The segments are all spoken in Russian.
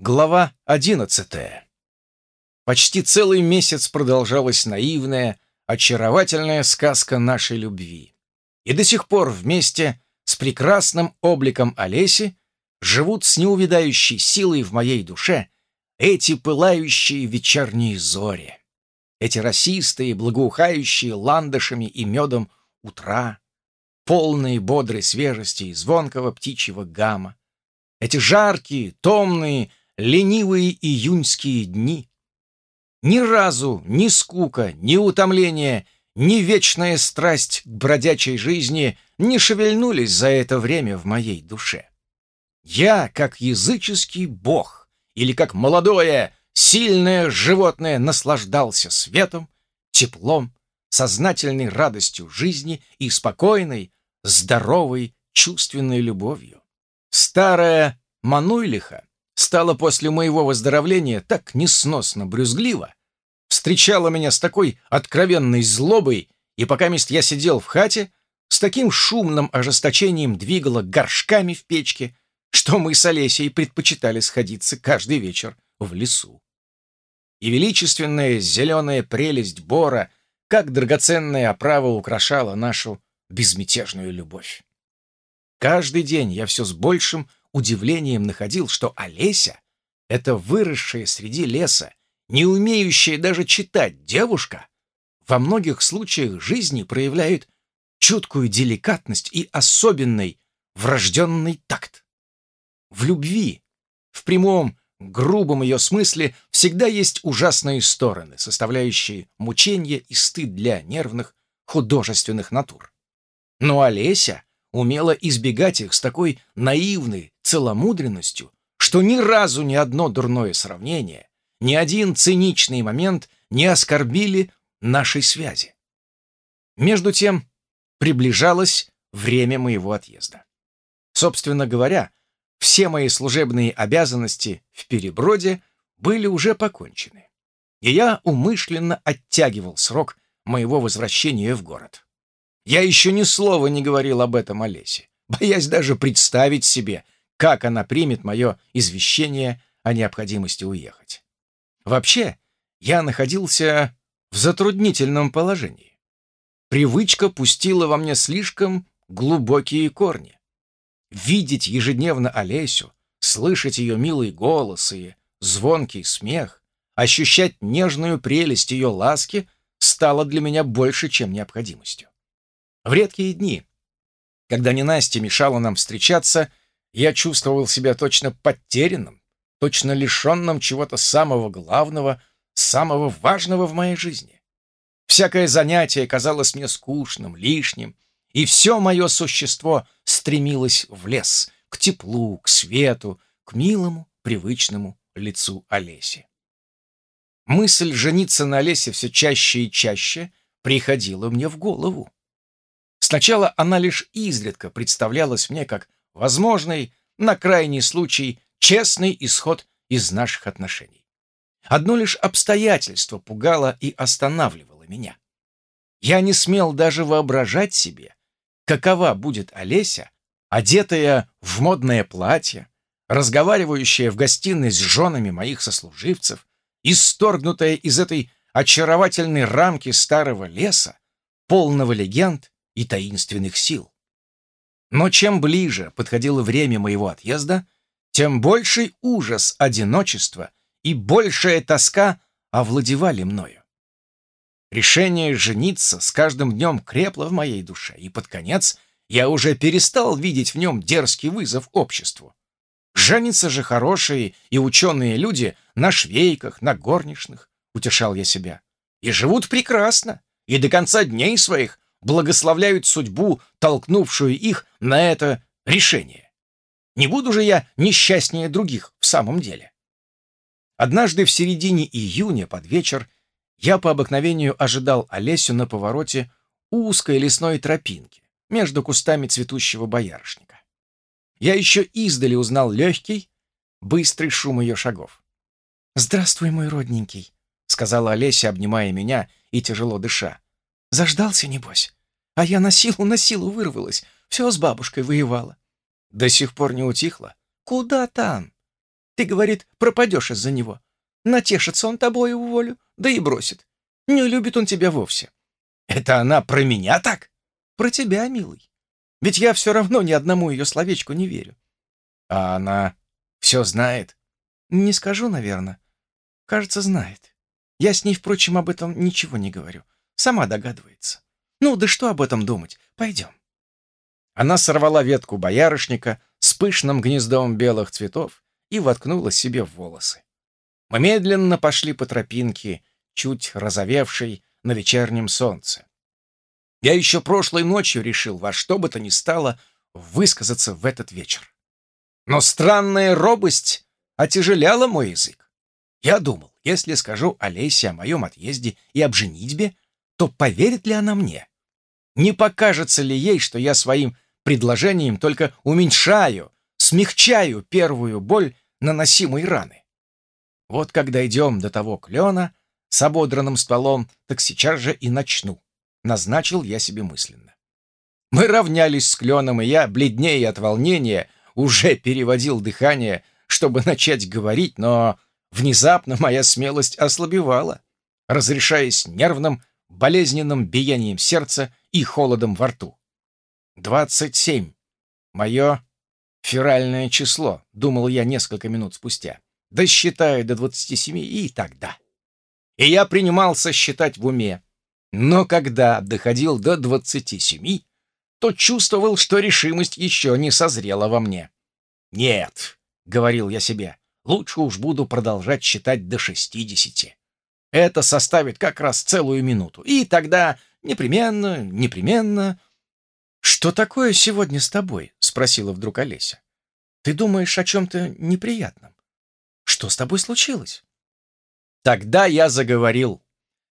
Глава одиннадцатая. Почти целый месяц продолжалась наивная, очаровательная сказка нашей любви. И до сих пор вместе с прекрасным обликом Олеси живут с неувидающей силой в моей душе эти пылающие вечерние зори, эти расистые, благоухающие ландышами и медом утра, полные бодрой свежести и звонкого птичьего гамма, эти жаркие, томные, ленивые июньские дни. Ни разу ни скука, ни утомление, ни вечная страсть к бродячей жизни не шевельнулись за это время в моей душе. Я, как языческий бог, или как молодое, сильное животное, наслаждался светом, теплом, сознательной радостью жизни и спокойной, здоровой, чувственной любовью. Старая Мануйлиха стала после моего выздоровления так несносно брюзгливо, встречала меня с такой откровенной злобой, и пока мест я сидел в хате, с таким шумным ожесточением двигала горшками в печке, что мы с Олесей предпочитали сходиться каждый вечер в лесу. И величественная зеленая прелесть бора, как драгоценная оправа украшала нашу безмятежную любовь. Каждый день я все с большим удивлением находил, что Олеся — это выросшая среди леса, не умеющая даже читать девушка, во многих случаях жизни проявляет чуткую деликатность и особенный врожденный такт. В любви, в прямом, грубом ее смысле, всегда есть ужасные стороны, составляющие мучения и стыд для нервных, художественных натур. Но Олеся умела избегать их с такой наивной целомудренностью, что ни разу ни одно дурное сравнение, ни один циничный момент не оскорбили нашей связи. Между тем приближалось время моего отъезда. Собственно говоря, все мои служебные обязанности в переброде были уже покончены, и я умышленно оттягивал срок моего возвращения в город. Я еще ни слова не говорил об этом Олесе, боясь даже представить себе, как она примет мое извещение о необходимости уехать. Вообще, я находился в затруднительном положении. Привычка пустила во мне слишком глубокие корни. Видеть ежедневно Олесю, слышать ее милый голос и звонкий смех, ощущать нежную прелесть ее ласки стало для меня больше, чем необходимостью. В редкие дни, когда ненастье мешало нам встречаться, я чувствовал себя точно потерянным, точно лишенным чего-то самого главного, самого важного в моей жизни. Всякое занятие казалось мне скучным, лишним, и все мое существо стремилось в лес, к теплу, к свету, к милому, привычному лицу Олеси. Мысль жениться на Олесе все чаще и чаще приходила мне в голову. Сначала она лишь изредка представлялась мне как возможный, на крайний случай, честный исход из наших отношений. Одно лишь обстоятельство пугало и останавливало меня. Я не смел даже воображать себе, какова будет Олеся, одетая в модное платье, разговаривающая в гостиной с женами моих сослуживцев, исторгнутая из этой очаровательной рамки старого леса, полного легенд и таинственных сил. Но чем ближе подходило время моего отъезда, тем больший ужас одиночества и большая тоска овладевали мною. Решение жениться с каждым днем крепло в моей душе, и под конец я уже перестал видеть в нем дерзкий вызов обществу. Женятся же хорошие и ученые люди на швейках, на горничных, утешал я себя, и живут прекрасно, и до конца дней своих благословляют судьбу, толкнувшую их на это решение. Не буду же я несчастнее других в самом деле. Однажды в середине июня под вечер я по обыкновению ожидал Олесю на повороте узкой лесной тропинки между кустами цветущего боярышника. Я еще издали узнал легкий, быстрый шум ее шагов. «Здравствуй, мой родненький», — сказала Олеся, обнимая меня и тяжело дыша. Заждался, небось. А я на силу, на силу вырвалась. Все с бабушкой воевала. До сих пор не утихло. Куда там? Ты, говорит, пропадешь из-за него. Натешится он тобой в волю, да и бросит. Не любит он тебя вовсе. Это она про меня так? Про тебя, милый. Ведь я все равно ни одному ее словечку не верю. А она все знает? Не скажу, наверное. Кажется, знает. Я с ней, впрочем, об этом ничего не говорю. Сама догадывается. Ну, да что об этом думать? Пойдем. Она сорвала ветку боярышника с пышным гнездом белых цветов и воткнула себе в волосы. Мы медленно пошли по тропинке, чуть разовевшей на вечернем солнце. Я еще прошлой ночью решил во что бы то ни стало высказаться в этот вечер. Но странная робость отяжеляла мой язык. Я думал, если скажу Олесе о моем отъезде и об женитьбе, то поверит ли она мне? Не покажется ли ей, что я своим предложением только уменьшаю, смягчаю первую боль наносимой раны? Вот когда идем до того клена с ободранным стволом, так сейчас же и начну. Назначил я себе мысленно. Мы равнялись с кленом, и я, бледнее от волнения, уже переводил дыхание, чтобы начать говорить, но внезапно моя смелость ослабевала, разрешаясь нервным, болезненным биением сердца и холодом во рту. «Двадцать семь. Мое феральное число», — думал я несколько минут спустя досчитаю до 27 и тогда. И я принимался считать в уме. Но когда доходил до 27, то чувствовал, что решимость еще не созрела во мне. «Нет», — говорил я себе, — «лучше уж буду продолжать считать до 60. Это составит как раз целую минуту. И тогда непременно, непременно...» «Что такое сегодня с тобой?» — спросила вдруг Олеся. «Ты думаешь о чем-то неприятном?» Что с тобой случилось?» Тогда я заговорил,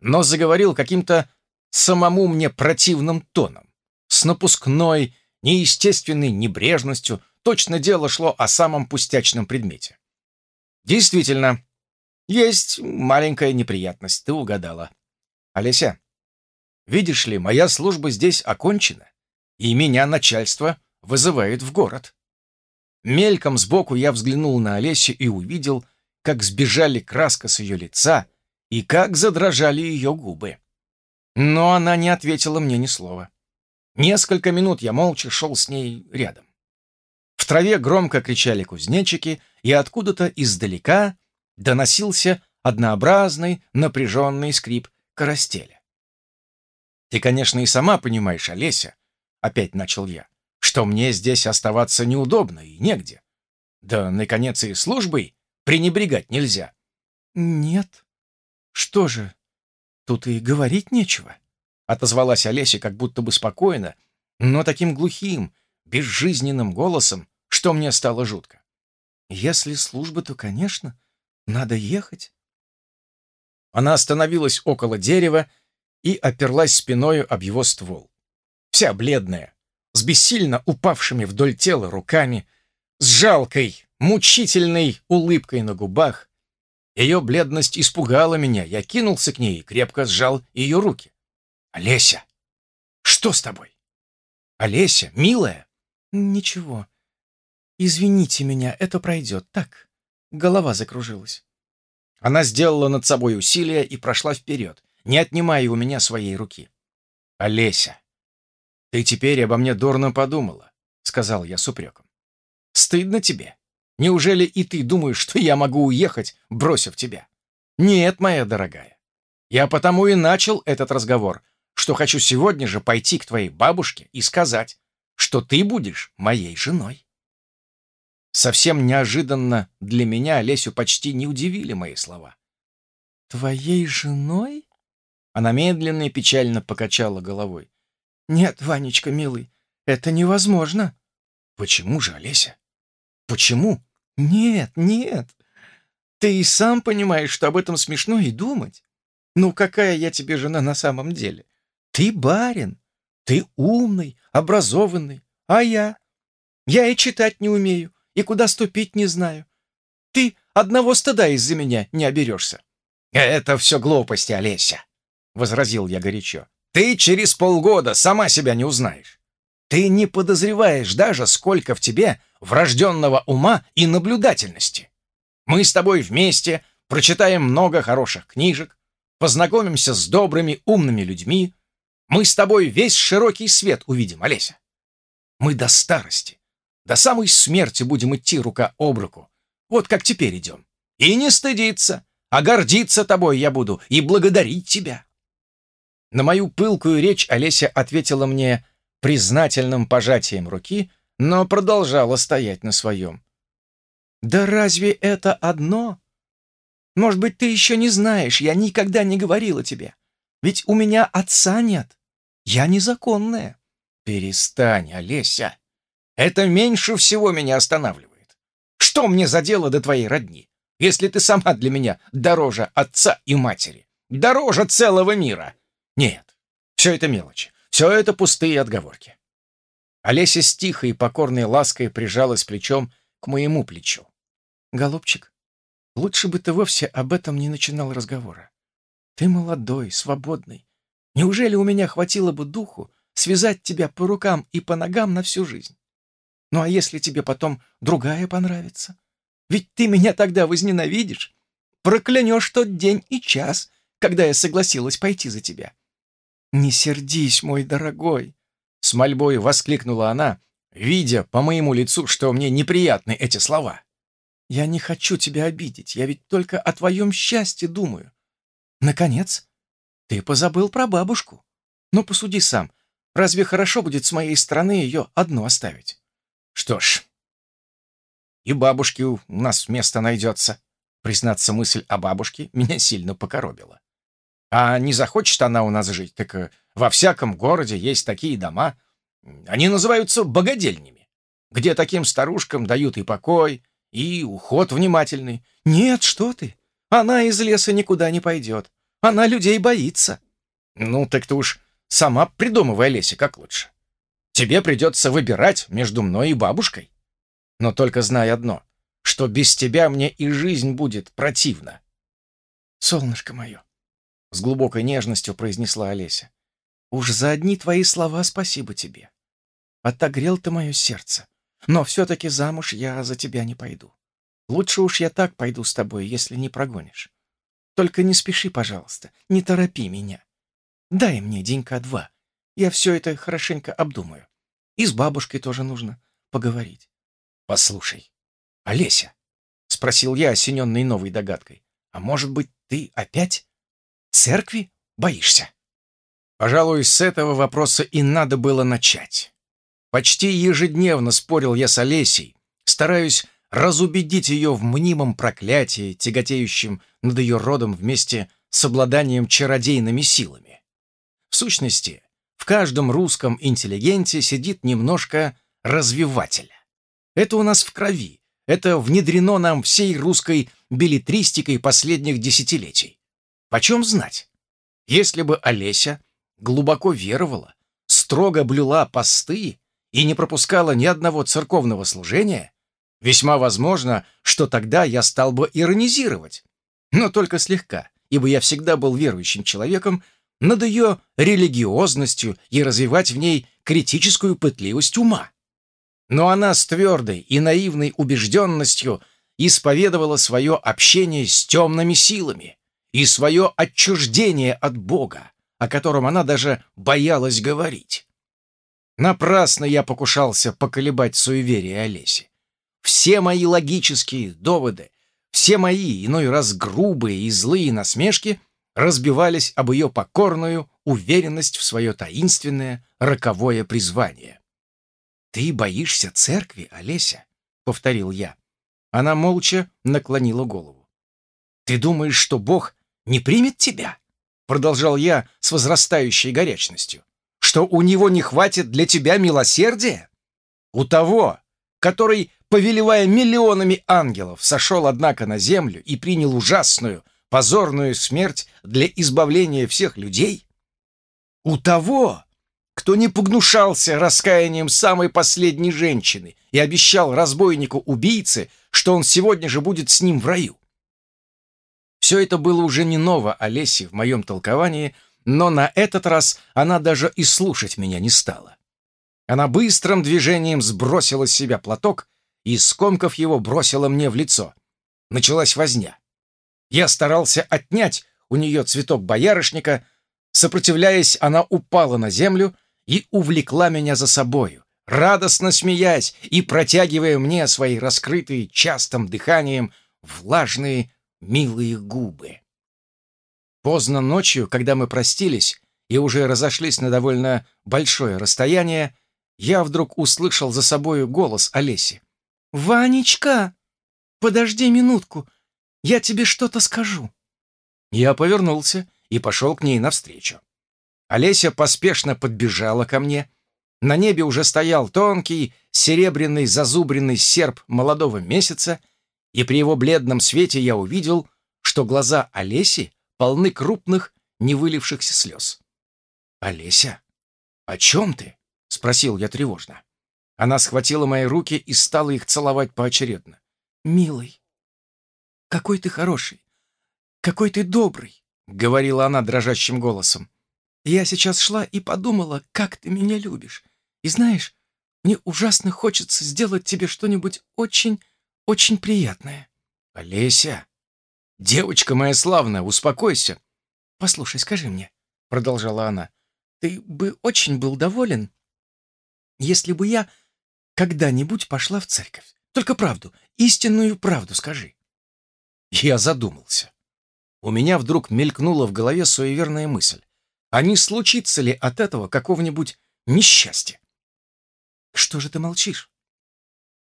но заговорил каким-то самому мне противным тоном, с напускной, неестественной небрежностью, точно дело шло о самом пустячном предмете. Действительно, есть маленькая неприятность, ты угадала. Олеся, видишь ли, моя служба здесь окончена, и меня начальство вызывает в город. Мельком сбоку я взглянул на Олесю и увидел, как сбежали краска с ее лица и как задрожали ее губы. Но она не ответила мне ни слова. Несколько минут я молча шел с ней рядом. В траве громко кричали кузнечики, и откуда-то издалека доносился однообразный напряженный скрип карастеля. «Ты, конечно, и сама понимаешь, Олеся», — опять начал я, что мне здесь оставаться неудобно и негде. Да, наконец, и службой пренебрегать нельзя. Нет. Что же, тут и говорить нечего. Отозвалась Олеся как будто бы спокойно, но таким глухим, безжизненным голосом, что мне стало жутко. Если служба, то, конечно, надо ехать. Она остановилась около дерева и оперлась спиною об его ствол. Вся бледная, с бессильно упавшими вдоль тела руками, с жалкой, мучительной улыбкой на губах. Ее бледность испугала меня. Я кинулся к ней и крепко сжал ее руки. «Олеся! Что с тобой?» «Олеся, милая!» «Ничего. Извините меня, это пройдет. Так, голова закружилась». Она сделала над собой усилие и прошла вперед, не отнимая у меня своей руки. «Олеся, «Ты теперь обо мне дурно подумала», — сказал я с упреком. «Стыдно тебе? Неужели и ты думаешь, что я могу уехать, бросив тебя? Нет, моя дорогая. Я потому и начал этот разговор, что хочу сегодня же пойти к твоей бабушке и сказать, что ты будешь моей женой». Совсем неожиданно для меня Лесю почти не удивили мои слова. «Твоей женой?» Она медленно и печально покачала головой. «Нет, Ванечка, милый, это невозможно». «Почему же, Олеся? Почему?» «Нет, нет. Ты и сам понимаешь, что об этом смешно и думать. Ну, какая я тебе жена на самом деле? Ты барин, ты умный, образованный, а я? Я и читать не умею, и куда ступить не знаю. Ты одного стыда из-за меня не оберешься». «Это все глупости, Олеся», — возразил я горячо. Ты через полгода сама себя не узнаешь. Ты не подозреваешь даже, сколько в тебе врожденного ума и наблюдательности. Мы с тобой вместе прочитаем много хороших книжек, познакомимся с добрыми, умными людьми. Мы с тобой весь широкий свет увидим, Олеся. Мы до старости, до самой смерти будем идти рука об руку, вот как теперь идем. И не стыдиться, а гордиться тобой я буду и благодарить тебя. На мою пылкую речь Олеся ответила мне признательным пожатием руки, но продолжала стоять на своем. «Да разве это одно? Может быть, ты еще не знаешь, я никогда не говорила тебе. Ведь у меня отца нет. Я незаконная». «Перестань, Олеся. Это меньше всего меня останавливает. Что мне за дело до твоей родни, если ты сама для меня дороже отца и матери, дороже целого мира? Нет, все это мелочи, все это пустые отговорки». Олеся с тихой и покорной лаской прижалась плечом к моему плечу. «Голубчик, лучше бы ты вовсе об этом не начинал разговора. Ты молодой, свободный. Неужели у меня хватило бы духу связать тебя по рукам и по ногам на всю жизнь? Ну а если тебе потом другая понравится? Ведь ты меня тогда возненавидишь, проклянешь тот день и час, когда я согласилась пойти за тебя. Не сердись, мой дорогой!» С мольбой воскликнула она, видя по моему лицу, что мне неприятны эти слова. Я не хочу тебя обидеть, я ведь только о твоем счастье думаю. Наконец, ты позабыл про бабушку. Ну, посуди сам, разве хорошо будет с моей стороны ее одну оставить? Что ж, и бабушке у нас место найдется. Признаться, мысль о бабушке меня сильно покоробила. А не захочет она у нас жить, так э, во всяком городе есть такие дома, они называются богадельнями, где таким старушкам дают и покой, и уход внимательный. Нет, что ты, она из леса никуда не пойдет. Она людей боится. Ну, так ты уж сама придумывай, Олеся, как лучше. Тебе придется выбирать между мной и бабушкой. Но только знай одно, что без тебя мне и жизнь будет противна. Солнышко мое, — с глубокой нежностью произнесла Олеся, — уж за одни твои слова спасибо тебе. Отогрел ты мое сердце. Но все-таки замуж я за тебя не пойду. Лучше уж я так пойду с тобой, если не прогонишь. Только не спеши, пожалуйста, не торопи меня. Дай мне денька два. Я все это хорошенько обдумаю. И с бабушкой тоже нужно поговорить. Послушай, Олеся, — спросил я, осененный новой догадкой, — а может быть, ты опять церкви боишься? Пожалуй, с этого вопроса и надо было начать. Почти ежедневно спорил я с Олесей, стараюсь разубедить ее в мнимом проклятии, тяготеющем над ее родом вместе с обладанием чародейными силами. В сущности, каждом русском интеллигенте сидит немножко развивателя. Это у нас в крови, это внедрено нам всей русской билетристикой последних десятилетий. Почем знать? Если бы Олеся глубоко веровала, строго блюла посты и не пропускала ни одного церковного служения, весьма возможно, что тогда я стал бы иронизировать, но только слегка, ибо я всегда был верующим человеком, над ее религиозностью и развивать в ней критическую пытливость ума. Но она с твердой и наивной убежденностью исповедовала свое общение с темными силами и свое отчуждение от Бога, о котором она даже боялась говорить. Напрасно я покушался поколебать суеверие Олеси. Все мои логические доводы, все мои, иной раз грубые и злые насмешки разбивались об ее покорную уверенность в свое таинственное роковое призвание. «Ты боишься церкви, Олеся?» — повторил я. Она молча наклонила голову. «Ты думаешь, что Бог не примет тебя?» — продолжал я с возрастающей горячностью что у него не хватит для тебя милосердия? У того, который, повелевая миллионами ангелов, сошел, однако, на землю и принял ужасную, позорную смерть для избавления всех людей? У того, кто не погнушался раскаянием самой последней женщины и обещал разбойнику-убийце, что он сегодня же будет с ним в раю? Все это было уже не ново Олесе в моем толковании — но на этот раз она даже и слушать меня не стала. Она быстрым движением сбросила с себя платок и, скомкав его, бросила мне в лицо. началась возня. Я старался отнять у нее цветок боярышника, сопротивляясь, она упала на землю и увлекла меня за собою, радостно смеясь и протягивая мне свои раскрытые частым дыханием влажные милые губы. Поздно ночью, когда мы простились и уже разошлись на довольно большое расстояние, я вдруг услышал за собою голос Олеси. «Ванечка, подожди минутку, я тебе что-то скажу». Я повернулся и пошел к ней навстречу. Олеся поспешно подбежала ко мне. На небе уже стоял тонкий, серебряный зазубренный серп молодого месяца, и при его бледном свете я увидел, что глаза Олеси полны крупных, не вылившихся слез. «Олеся, о чем ты?» — спросил я тревожно. Она схватила мои руки и стала их целовать поочередно. «Милый, какой ты хороший, какой ты добрый», — говорила она дрожащим голосом. «Я сейчас шла и подумала, как ты меня любишь. И знаешь, мне ужасно хочется сделать тебе что-нибудь очень, очень приятное». «Олеся, девочка моя славная, успокойся». «Послушай, скажи мне», — продолжала она, — «ты бы очень был доволен, если бы я когда-нибудь пошла в церковь? Только правду, истинную правду скажи». Я задумался. У меня вдруг мелькнула в голове суеверная мысль. А не случится ли от этого какого-нибудь несчастья? Что же ты молчишь?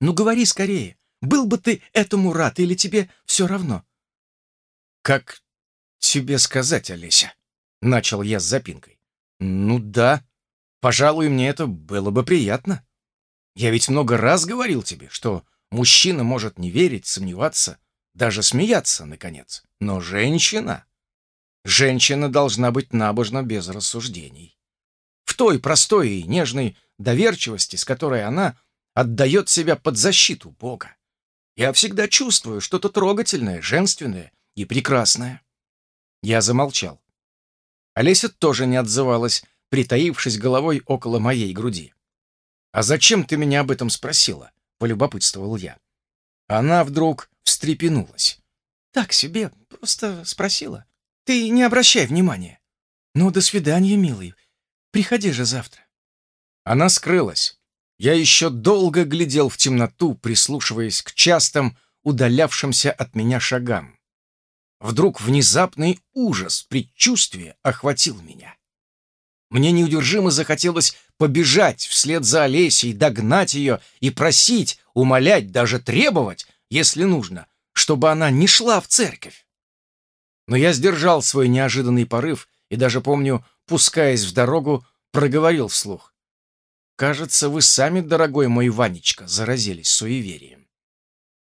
Ну, говори скорее. Был бы ты этому рад или тебе все равно? Как тебе сказать, Олеся? Начал я с запинкой. Ну да, пожалуй, мне это было бы приятно. Я ведь много раз говорил тебе, что мужчина может не верить, сомневаться, даже смеяться, наконец. Но женщина... Женщина должна быть набожна без рассуждений. В той простой и нежной доверчивости, с которой она отдает себя под защиту Бога. Я всегда чувствую что-то трогательное, женственное и прекрасное. Я замолчал. Олеся тоже не отзывалась, притаившись головой около моей груди. «А зачем ты меня об этом спросила?» — полюбопытствовал я. Она вдруг встрепенулась. «Так себе, просто спросила. Ты не обращай внимания. Ну, до свидания, милый. Приходи же завтра». Она скрылась. Я еще долго глядел в темноту, прислушиваясь к частым, удалявшимся от меня шагам. Вдруг внезапный ужас, предчувствие охватил меня. Мне неудержимо захотелось побежать вслед за Олесей, догнать ее и просить, умолять, даже требовать, если нужно, чтобы она не шла в церковь. Но я сдержал свой неожиданный порыв и даже, помню, пускаясь в дорогу, проговорил вслух. «Кажется, вы сами, дорогой мой Ванечка, заразились суеверием».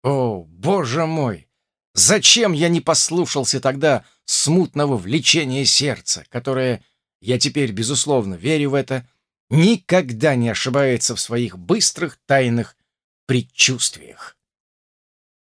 «О, боже мой! Зачем я не послушался тогда смутного влечения сердца, которое, я теперь, безусловно, верю в это, никогда не ошибается в своих быстрых тайных предчувствиях?»